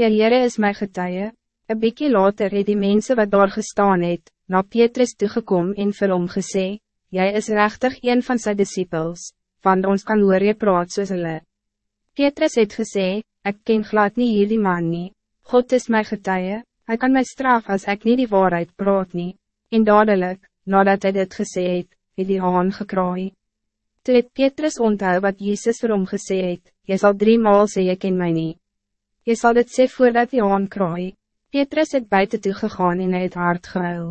Ja, Heere is mijn getuie. Een bykie later het die mensen wat daar gestaan het, na Petrus toegekom en vir hom gesê, Jy is rechtig een van zijn disciples, want ons kan hoor je praat soos hulle. Petrus het gesê, ik ken glad nie hierdie man nie. God is mijn getuie, hij kan mij straf als ik niet die waarheid praat nie. En dadelijk, nadat hij dit gesê het, het die haan gekraai. Toe het Petrus onthou wat Jezus vir hom gesê het, Jy sal drie maal sê jy ken my nie. Jy sal dit sê voordat die haan kraai. Petrus het buiten toe gegaan en hy het hard gehuil.